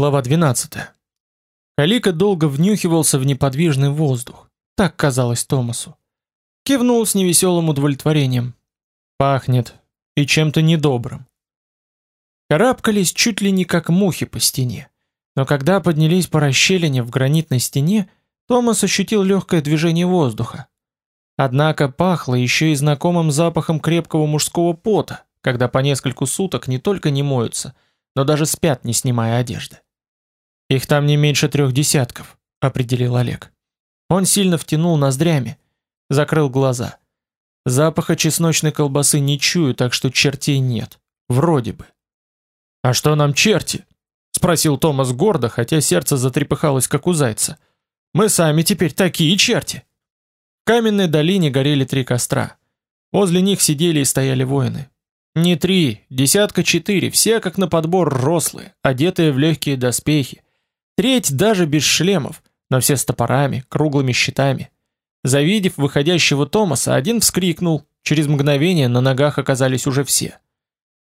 Глава 12. Калика долго внюхивался в неподвижный воздух. Так казалось Томасу. Кивнул с невеселым удовлетворением. Пахнет. И чем-то недобрым. Карабкались чуть ли не как мухи по стене. Но когда поднялись по расщелине в гранитной стене, Томас ощутил легкое движение воздуха. Однако пахло еще и знакомым запахом крепкого мужского пота, когда по нескольку суток не только не моются, но даже спят, не снимая одежды. Их там не меньше трех десятков, определил Олег. Он сильно втянул ноздрями, закрыл глаза. Запаха чесночной колбасы не чую, так что чертей нет. Вроде бы. А что нам черти? спросил Томас гордо, хотя сердце затрепыхалось как у зайца. Мы сами теперь такие черти. В каменной долине горели три костра. Возле них сидели и стояли воины. Не три, десятка четыре, все как на подбор рослые, одетые в легкие доспехи. Треть даже без шлемов, но все с топорами, круглыми щитами. Завидев выходящего Томаса, один вскрикнул. Через мгновение на ногах оказались уже все.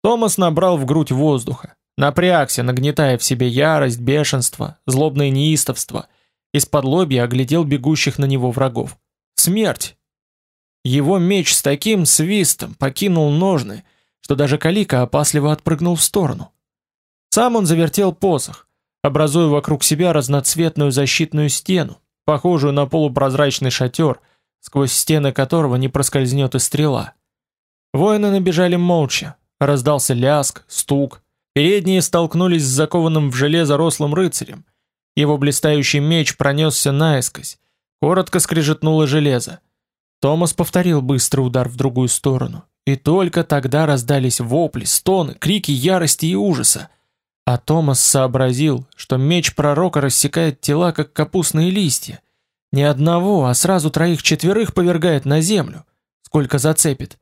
Томас набрал в грудь воздуха, напрягся, нагнетая в себе ярость, бешенство, злобное неистовство. Из-под лобья оглядел бегущих на него врагов. Смерть! Его меч с таким свистом покинул ножны, что даже Калика опасливо отпрыгнул в сторону. Сам он завертел посох, образуя вокруг себя разноцветную защитную стену, похожую на полупрозрачный шатер, сквозь стены которого не проскользнет и стрела. Воины набежали молча, раздался ляск, стук. Передние столкнулись с закованным в железо рослым рыцарем. Его блистающий меч пронесся наискось, коротко скрежетнуло железо. Томас повторил быстрый удар в другую сторону, и только тогда раздались вопли, стоны, крики ярости и ужаса. А Томас сообразил, что меч пророка рассекает тела, как капустные листья. Не одного, а сразу троих-четверых повергает на землю. Сколько зацепит.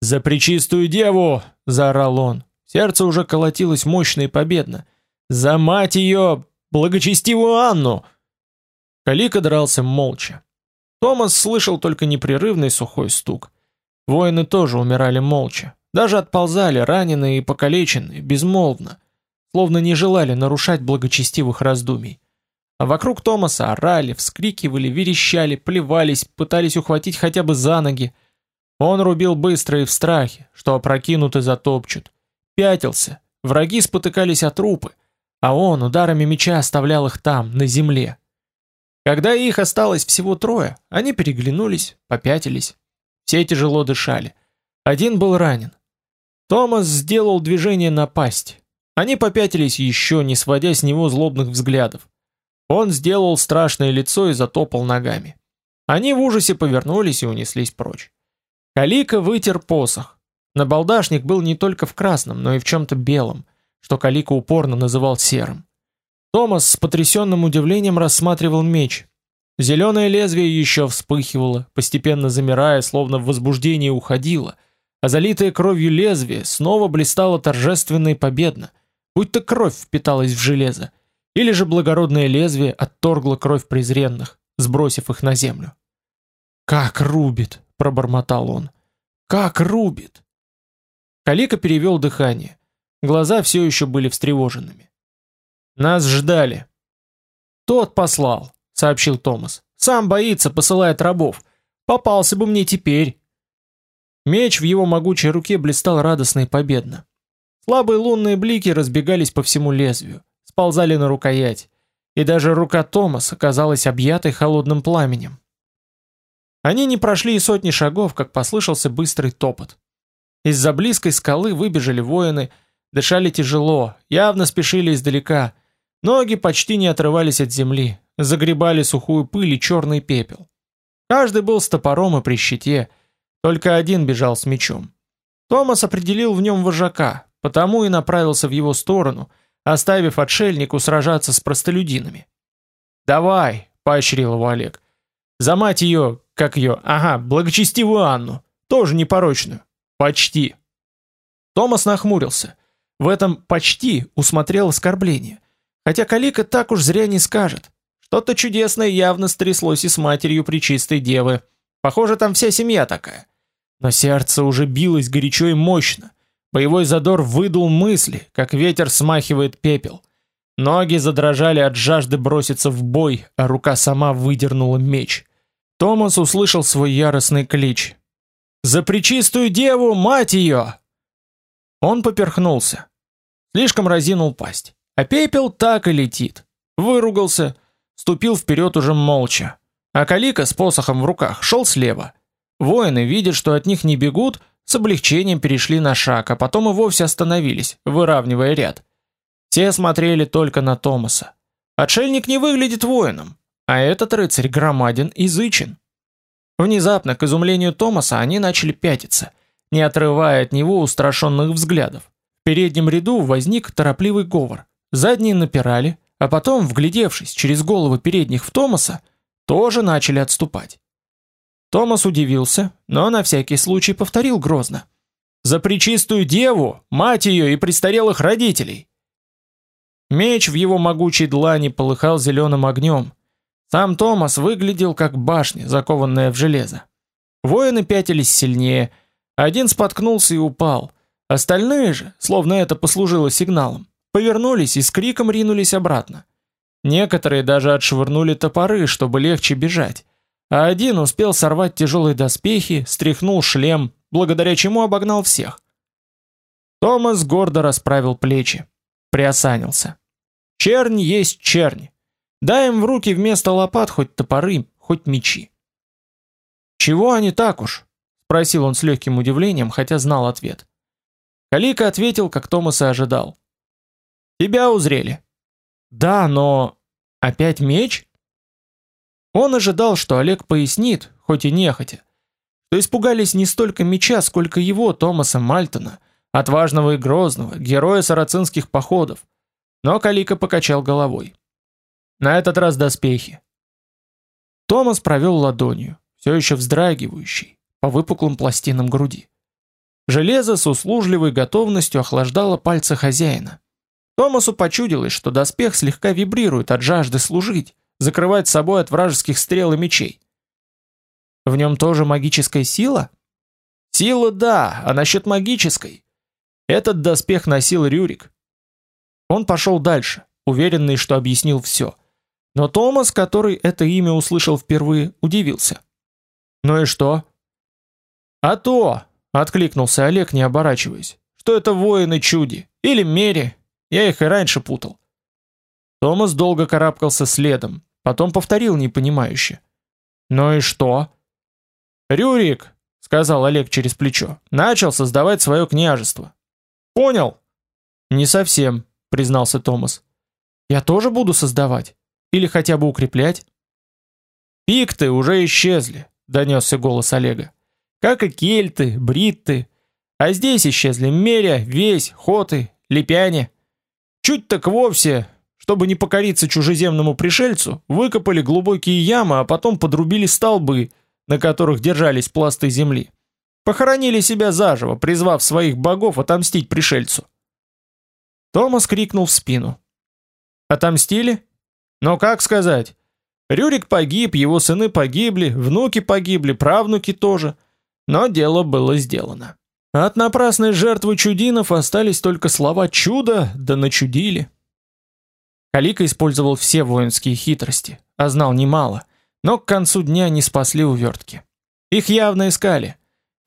«За пречистую деву!» — заорал он. Сердце уже колотилось мощно и победно. «За мать ее! Благочестивую Анну!» Калика дрался молча. Томас слышал только непрерывный сухой стук. Воины тоже умирали молча, даже отползали раненые и покалеченные, безмолвно, словно не желали нарушать благочестивых раздумий. А вокруг Томаса орали, вскрикивали, верещали, плевались, пытались ухватить хотя бы за ноги. Он рубил быстро и в страхе, что опрокинуты затопчут. Пятился, враги спотыкались о трупы, а он ударами меча оставлял их там, на земле. Когда их осталось всего трое, они переглянулись, попятились, все тяжело дышали. Один был ранен. Томас сделал движение напасть. Они попятились еще, не сводя с него злобных взглядов. Он сделал страшное лицо и затопал ногами. Они в ужасе повернулись и унеслись прочь. Калика вытер посох. Набалдашник был не только в красном, но и в чем-то белом, что Калика упорно называл серым. Томас с потрясенным удивлением рассматривал меч, Зеленое лезвие еще вспыхивало, постепенно замирая, словно в возбуждении уходило, а залитое кровью лезвие снова блистало торжественно и победно, будто кровь впиталась в железо, или же благородное лезвие отторгло кровь презренных, сбросив их на землю. «Как рубит!» — пробормотал он. «Как рубит!» Калика перевел дыхание. Глаза все еще были встревоженными. «Нас ждали!» «Тот послал!» сообщил Томас. Сам боится, посылает рабов. Попался бы мне теперь. Меч в его могучей руке блистал радостно и победно. Слабые лунные блики разбегались по всему лезвию, сползали на рукоять, и даже рука Томаса казалась объятой холодным пламенем. Они не прошли и сотни шагов, как послышался быстрый топот. Из-за близкой скалы выбежали воины, дышали тяжело, явно спешили издалека. Ноги почти не отрывались от земли, загребали сухую пыль и черный пепел. Каждый был с топором и при щите, только один бежал с мечом. Томас определил в нем вожака, потому и направился в его сторону, оставив отшельнику сражаться с простолюдинами. «Давай!» — поощрил его Олег. «За мать ее, как ее, ага, благочестивую Анну, тоже непорочную. Почти!» Томас нахмурился. В этом «почти» усмотрел оскорбление. Хотя Калика так уж зря не скажет. Что-то чудесное явно стряслось и с матерью Пречистой Девы. Похоже, там вся семья такая. Но сердце уже билось горячо и мощно. Боевой задор выдул мысли, как ветер смахивает пепел. Ноги задрожали от жажды броситься в бой, а рука сама выдернула меч. Томас услышал свой яростный клич. «За пречистую деву, мать ее!» Он поперхнулся. Слишком разинул пасть. А пепел так и летит. Выругался, ступил вперед уже молча. А Калика с посохом в руках шел слева. Воины, видя, что от них не бегут, с облегчением перешли на шаг, а потом и вовсе остановились, выравнивая ряд. Все смотрели только на Томаса. Отшельник не выглядит воином, а этот рыцарь громаден и зычен. Внезапно, к изумлению Томаса, они начали пятиться, не отрывая от него устрашенных взглядов. В переднем ряду возник торопливый говор. Задние напирали, а потом, вглядевшись через головы передних в Томаса, тоже начали отступать. Томас удивился, но на всякий случай повторил грозно: "За пречистую деву, мать ее и престарелых родителей". Меч в его могучей длани полыхал зеленым огнем. Сам Томас выглядел как башня, закованная в железо. Воины пятились сильнее, один споткнулся и упал. Остальные же, словно это послужило сигналом, повернулись и с криком ринулись обратно. Некоторые даже отшвырнули топоры, чтобы легче бежать, а один успел сорвать тяжелые доспехи, стряхнул шлем, благодаря чему обогнал всех. Томас гордо расправил плечи, приосанился. Чернь есть чернь. Дай им в руки вместо лопат хоть топоры, хоть мечи. Чего они так уж? спросил он с легким удивлением, хотя знал ответ. Калика ответил, как Томас и ожидал. Тебя узрели. Да, но опять меч? Он ожидал, что Олег пояснит, хоть и нехотя, что испугались не столько меча, сколько его, Томаса Мальтона, отважного и грозного, героя сарацинских походов. Но Калика покачал головой. На этот раз доспехи. Томас провел ладонью, все еще вздрагивающей, по выпуклым пластинам груди. Железо с услужливой готовностью охлаждало пальцы хозяина. Томасу почудилось, что доспех слегка вибрирует от жажды служить, закрывать собой от вражеских стрел и мечей. В нем тоже магическая сила? Сила да, а насчет магической? Этот доспех носил Рюрик. Он пошел дальше, уверенный, что объяснил все. Но Томас, который это имя услышал впервые, удивился. Ну и что? А то, откликнулся Олег, не оборачиваясь, что это воины чуди или мери, я их и раньше путал. Томас долго карабкался следом, потом повторил непонимающе. «Ну и что?» «Рюрик», — сказал Олег через плечо, — «начал создавать свое княжество». «Понял?» «Не совсем», — признался Томас. «Я тоже буду создавать? Или хотя бы укреплять?» «Пикты уже исчезли», — донесся голос Олега. «Как и кельты, бритты. А здесь исчезли Меря, Весь, Хоты, Липяне. Чуть так вовсе, чтобы не покориться чужеземному пришельцу, выкопали глубокие ямы, а потом подрубили столбы, на которых держались пласты земли. Похоронили себя заживо, призвав своих богов отомстить пришельцу. Томас крикнул в спину. Отомстили? Но как сказать? Рюрик погиб, его сыны погибли, внуки погибли, правнуки тоже. Но дело было сделано. От напрасной жертвы чудинов остались только слова чуда, да начудили. Калика использовал все воинские хитрости, а знал немало, но к концу дня не спасли увертки. Их явно искали.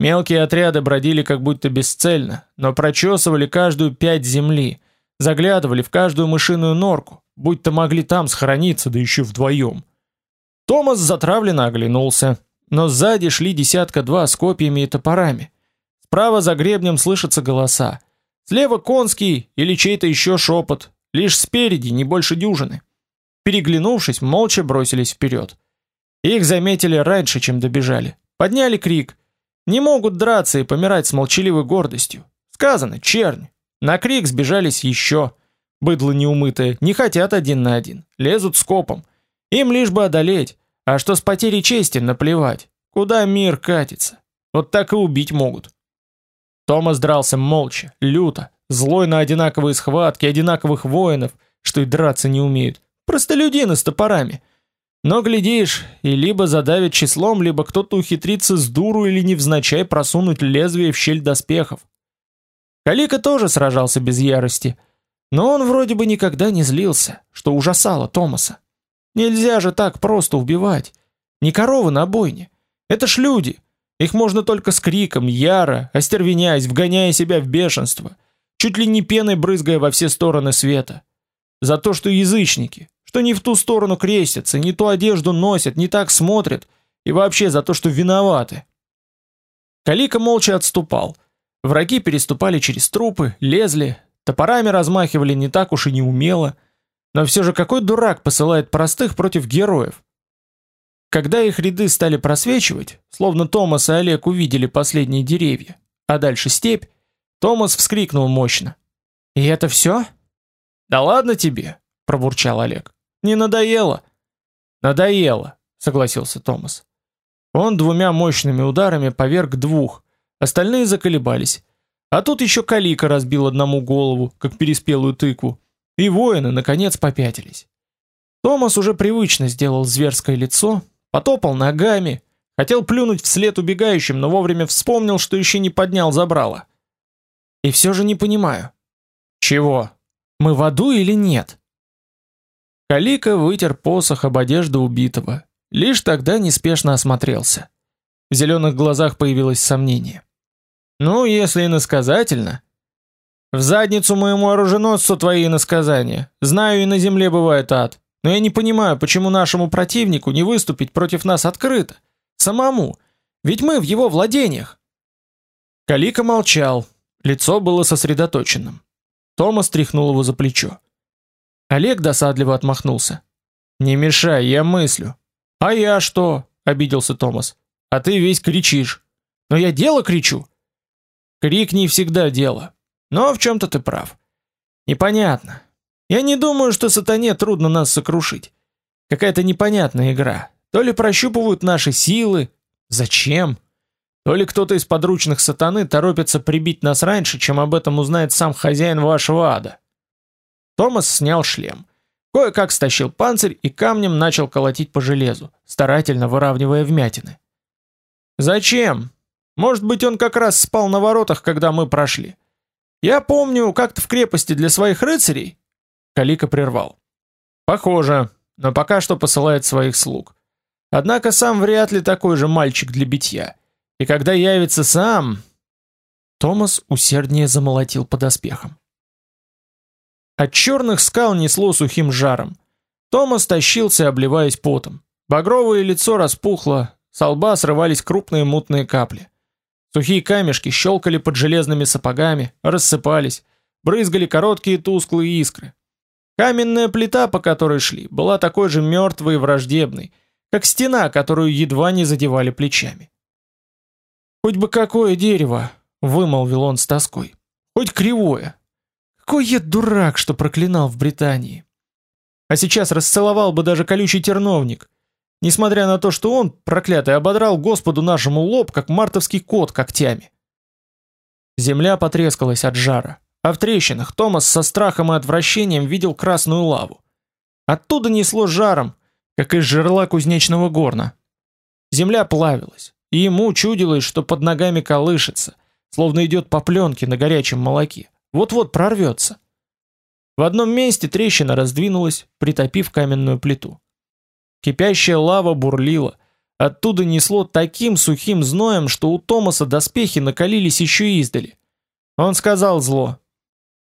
Мелкие отряды бродили как будто бесцельно, но прочесывали каждую пять земли, заглядывали в каждую мышиную норку, будто могли там схорониться, да еще вдвоем. Томас затравленно оглянулся, но сзади шли десятка-два с копьями и топорами. Справа за гребнем слышатся голоса. Слева конский или чей-то еще шепот. Лишь спереди не больше дюжины. Переглянувшись, молча бросились вперед. Их заметили раньше, чем добежали. Подняли крик. Не могут драться и помирать с молчаливой гордостью. Сказано, чернь. На крик сбежались еще. Быдло неумытое, не хотят один на один. Лезут скопом. Им лишь бы одолеть. А что с потерей чести, наплевать. Куда мир катится? Вот так и убить могут. Томас дрался молча, люто, злой на одинаковые схватки одинаковых воинов, что и драться не умеют. Простолюдины с топорами. Но глядишь, и либо задавит числом, либо кто-то ухитрится с дуру или невзначай просунуть лезвие в щель доспехов. Калика тоже сражался без ярости. Но он вроде бы никогда не злился, что ужасало Томаса. Нельзя же так просто убивать. Не коровы на бойне. Это ж люди. Их можно только с криком, яро, остервеняясь, вгоняя себя в бешенство, чуть ли не пеной брызгая во все стороны света. За то, что язычники, что не в ту сторону крестятся, не ту одежду носят, не так смотрят, и вообще за то, что виноваты. Калика молча отступал. Враги переступали через трупы, лезли, топорами размахивали не так уж и неумело, но все же какой дурак посылает простых против героев? Когда их ряды стали просвечивать, словно Томас и Олег увидели последние деревья, а дальше степь, Томас вскрикнул мощно. «И это все?» «Да ладно тебе», — пробурчал Олег. «Не надоело?» «Надоело», — согласился Томас. Он двумя мощными ударами поверг двух, остальные заколебались. А тут еще Калика разбил одному голову, как переспелую тыкву, и воины, наконец, попятились. Томас уже привычно сделал зверское лицо, потопал ногами, хотел плюнуть вслед убегающим, но вовремя вспомнил, что еще не поднял забрало. И все же не понимаю. Чего? Мы в аду или нет? Калика вытер посох об одежду убитого. Лишь тогда неспешно осмотрелся. В зеленых глазах появилось сомнение. Ну, если иносказательно, в задницу моему оруженосцу твои иносказания. Знаю, и на земле бывает ад. Но я не понимаю, почему нашему противнику не выступить против нас открыто? Самому. Ведь мы в его владениях. Калика молчал. Лицо было сосредоточенным. Томас тряхнул его за плечо. Олег досадливо отмахнулся. «Не мешай, я мыслю». «А я что?» — обиделся Томас. «А ты весь кричишь». «Но я дело кричу». «Крик не всегда дело. Но в чем-то ты прав. Непонятно. Я не думаю, что сатане трудно нас сокрушить. Какая-то непонятная игра. То ли прощупывают наши силы. Зачем? То ли кто-то из подручных сатаны торопится прибить нас раньше, чем об этом узнает сам хозяин вашего ада. Томас снял шлем. Кое-как стащил панцирь и камнем начал колотить по железу, старательно выравнивая вмятины. Зачем? Может быть, он как раз спал на воротах, когда мы прошли. Я помню, как-то в крепости для своих рыцарей. Калика прервал. Похоже, но пока что посылает своих слуг. Однако сам вряд ли такой же мальчик для битья. И когда явится сам, Томас усерднее замолотил по доспехам. От черных скал несло сухим жаром. Томас тащился, обливаясь потом. Багровое лицо распухло, с лба срывались крупные мутные капли. Сухие камешки щелкали под железными сапогами, рассыпались, брызгали короткие тусклые искры. Каменная плита, по которой шли, была такой же мертвой и враждебной, как стена, которую едва не задевали плечами. «Хоть бы какое дерево!» — вымолвил он с тоской. «Хоть кривое! Какой я дурак, что проклинал в Британии! А сейчас расцеловал бы даже колючий терновник, несмотря на то, что он, проклятый, ободрал Господу нашему лоб, как мартовский кот когтями. Земля потрескалась от жара, а в трещинах Томас со страхом и отвращением видел красную лаву. Оттуда несло жаром, как из жерла кузнечного горна. Земля плавилась, и ему чудилось, что под ногами колышется, словно идет по пленке на горячем молоке. Вот-вот прорвется. В одном месте трещина раздвинулась, притопив каменную плиту. Кипящая лава бурлила. Оттуда несло таким сухим зноем, что у Томаса доспехи накалились еще издали. Он сказал зло.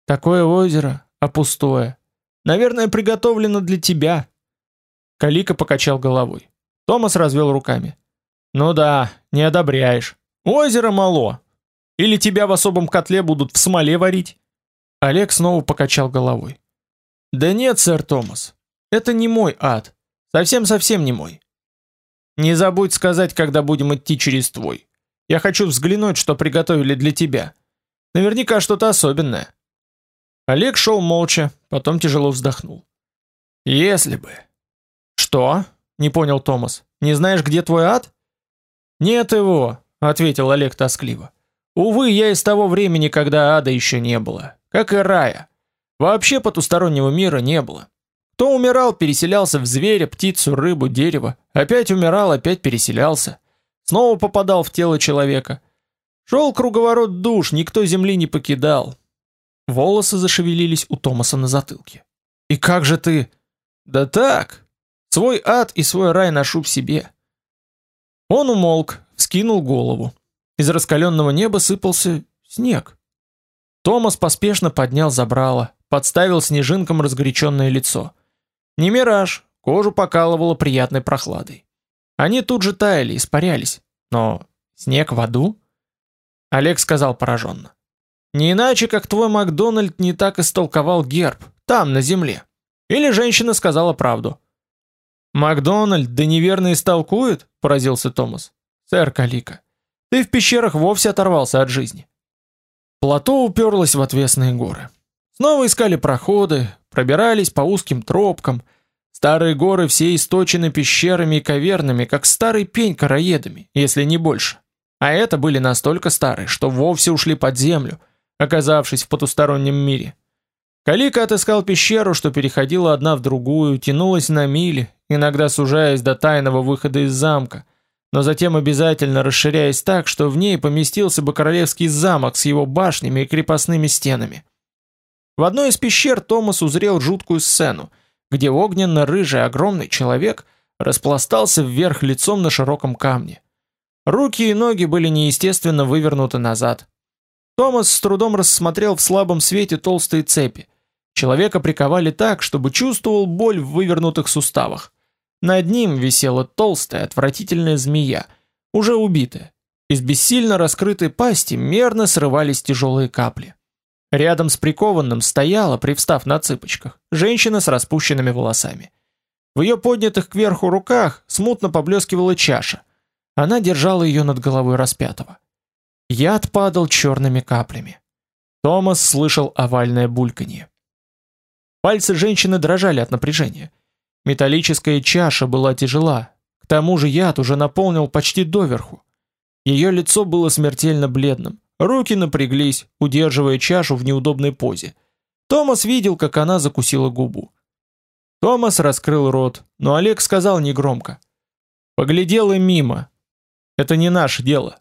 «Такое озеро, а пустое. Наверное, приготовлено для тебя». Калика покачал головой. Томас развел руками. «Ну да, не одобряешь. Озеро мало. Или тебя в особом котле будут в смоле варить?» Олег снова покачал головой. «Да нет, сэр Томас, это не мой ад. Совсем-совсем не мой. Не забудь сказать, когда будем идти через твой. Я хочу взглянуть, что приготовили для тебя. Наверняка что-то особенное. Олег шел молча, потом тяжело вздохнул. Если бы. Что? Не понял Томас. Не знаешь, где твой ад? Нет его, ответил Олег тоскливо. Увы, я из того времени, когда ада еще не было, как и рая. Вообще потустороннего мира не было. Кто умирал, переселялся в зверя, птицу, рыбу, дерево. Опять умирал, опять переселялся. Снова попадал в тело человека. Шел круговорот душ, никто земли не покидал. Волосы зашевелились у Томаса на затылке. «И как же ты...» «Да так! Свой ад и свой рай ношу в себе». Он умолк, скинул голову. Из раскаленного неба сыпался снег. Томас поспешно поднял забрало, подставил снежинкам разгоряченное лицо. Не мираж, кожу покалывало приятной прохладой. Они тут же таяли, испарялись. Но снег в аду? Олег сказал пораженно. Не иначе, как твой Макдональд не так истолковал герб, там, на земле. Или женщина сказала правду. Макдональд да неверно истолкует, поразился Томас. Сэр Калика, ты в пещерах вовсе оторвался от жизни. Плато уперлось в отвесные горы. Снова искали проходы, пробирались по узким тропкам. Старые горы все источены пещерами и кавернами, как старый пень короедами, если не больше. А это были настолько старые, что вовсе ушли под землю, оказавшись в потустороннем мире. Калика отыскал пещеру, что переходила одна в другую, тянулась на мили, иногда сужаясь до тайного выхода из замка – но затем обязательно расширяясь так, что в ней поместился бы королевский замок с его башнями и крепостными стенами. В одной из пещер Томас узрел жуткую сцену, где огненно-рыжий огромный человек распластался вверх лицом на широком камне. Руки и ноги были неестественно вывернуты назад. Томас с трудом рассмотрел в слабом свете толстые цепи. Человека приковали так, чтобы чувствовал боль в вывернутых суставах. Над ним висела толстая, отвратительная змея, уже убитая. Из бессильно раскрытой пасти мерно срывались тяжелые капли. Рядом с прикованным стояла, привстав на цыпочках, женщина с распущенными волосами. В ее поднятых кверху руках смутно поблескивала чаша. Она держала ее над головой распятого. Яд падал черными каплями. Томас слышал овальное бульканье. Пальцы женщины дрожали от напряжения. Металлическая чаша была тяжела, к тому же яд уже наполнил почти доверху. Ее лицо было смертельно бледным, руки напряглись, удерживая чашу в неудобной позе. Томас видел, как она закусила губу. Томас раскрыл рот, но Олег сказал негромко. «Поглядел и мимо. Это не наше дело».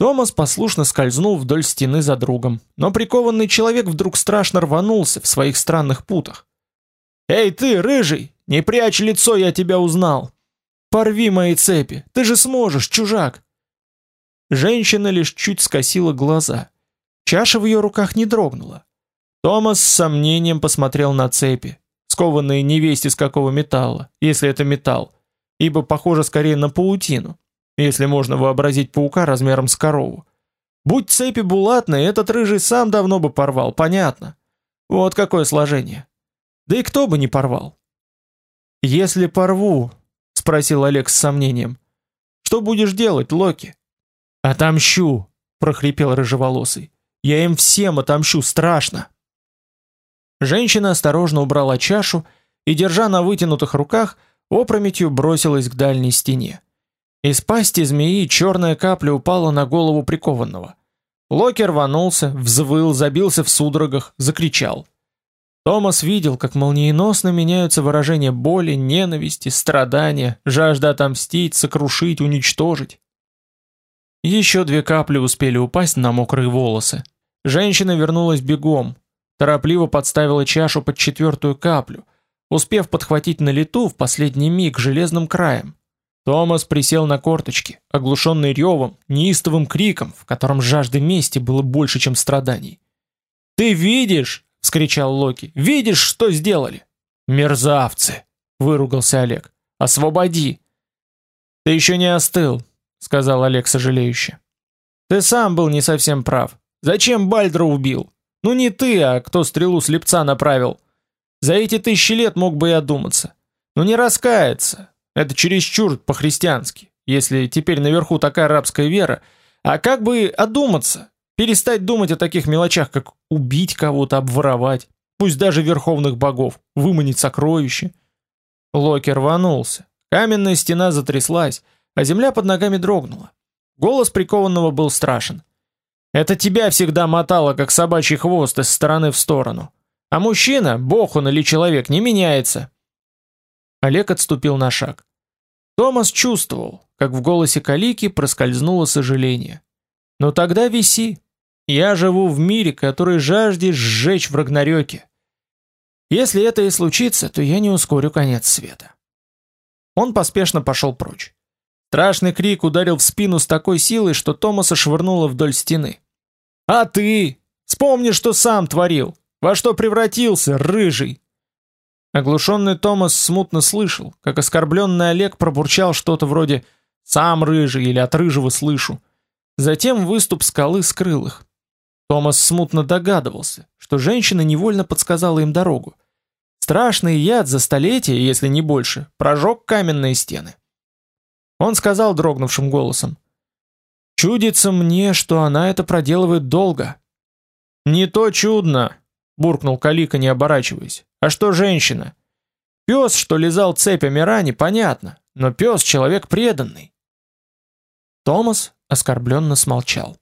Томас послушно скользнул вдоль стены за другом, но прикованный человек вдруг страшно рванулся в своих странных путах. «Эй ты, рыжий, не прячь лицо, я тебя узнал! Порви мои цепи, ты же сможешь, чужак!» Женщина лишь чуть скосила глаза. Чаша в ее руках не дрогнула. Томас с сомнением посмотрел на цепи, скованные невесть из какого металла, если это металл, ибо похоже скорее на паутину, если можно вообразить паука размером с корову. Будь цепи булатные, этот рыжий сам давно бы порвал, понятно. Вот какое сложение. Да и кто бы не порвал. Если порву, спросил Олег с сомнением. Что будешь делать, Локи? Отомщу, прохрипел рыжеволосый. Я им всем отомщу, страшно. Женщина осторожно убрала чашу и, держа на вытянутых руках, опрометью бросилась к дальней стене. Из пасти змеи черная капля упала на голову прикованного. Локи рванулся, взвыл, забился в судорогах, закричал. Томас видел, как молниеносно меняются выражения боли, ненависти, страдания, жажда отомстить, сокрушить, уничтожить. Еще две капли успели упасть на мокрые волосы. Женщина вернулась бегом, торопливо подставила чашу под четвертую каплю, успев подхватить на лету в последний миг железным краем. Томас присел на корточки, оглушенный ревом, неистовым криком, в котором жажды мести было больше, чем страданий. «Ты видишь?» — вскричал Локи. «Видишь, что сделали?» «Мерзавцы!» — выругался Олег. «Освободи!» «Ты еще не остыл», — сказал Олег сожалеюще. «Ты сам был не совсем прав. Зачем Бальдра убил? Ну не ты, а кто стрелу слепца направил. За эти тысячи лет мог бы и одуматься. Ну не раскаяться. Это чересчур по-христиански, если теперь наверху такая рабская вера. А как бы одуматься? Перестать думать о таких мелочах, как убить кого-то, обворовать, пусть даже верховных богов, выманить сокровища. Локер рванулся. Каменная стена затряслась, а земля под ногами дрогнула. Голос прикованного был страшен. «Это тебя всегда мотало, как собачий хвост из стороны в сторону. А мужчина, бог он или человек, не меняется». Олег отступил на шаг. Томас чувствовал, как в голосе Калики проскользнуло сожаление. «Ну тогда виси, Я живу в мире, который жаждет сжечь в Рагнарёке. Если это и случится, то я не ускорю конец света. Он поспешно пошел прочь. Страшный крик ударил в спину с такой силой, что Томаса швырнуло вдоль стены. «А ты? Вспомни, что сам творил! Во что превратился, рыжий!» Оглушенный Томас смутно слышал, как оскорбленный Олег пробурчал что-то вроде «сам рыжий» или «от рыжего слышу». Затем выступ скалы скрыл их. Томас смутно догадывался, что женщина невольно подсказала им дорогу. Страшный яд за столетие, если не больше, прожег каменные стены. Он сказал дрогнувшим голосом. «Чудится мне, что она это проделывает долго». «Не то чудно», — буркнул Калика, не оборачиваясь. «А что женщина?» «Пес, что лизал цепь Амирани, понятно, но пес — человек преданный». Томас оскорбленно смолчал.